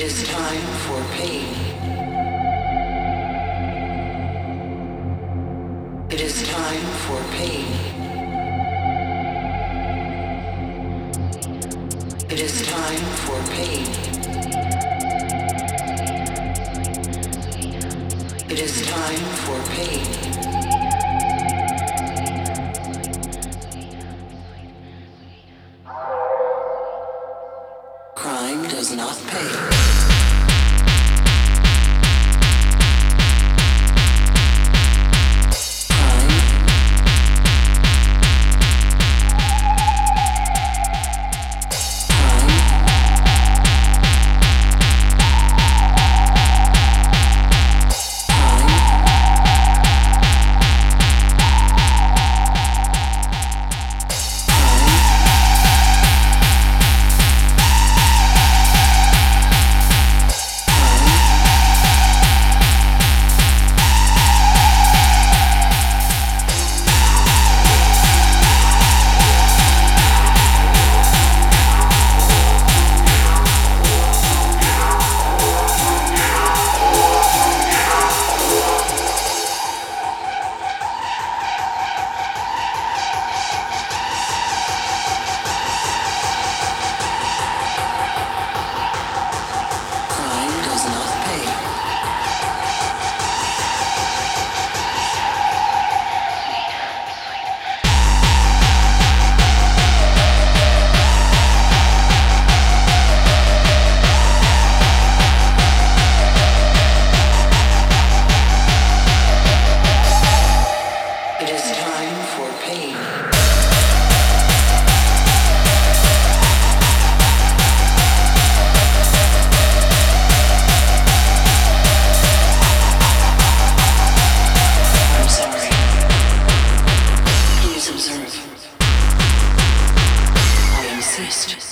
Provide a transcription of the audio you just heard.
is time for pain. It is time for pain. It is time for pain. It is time for pain. not paid. Please observe. I insist.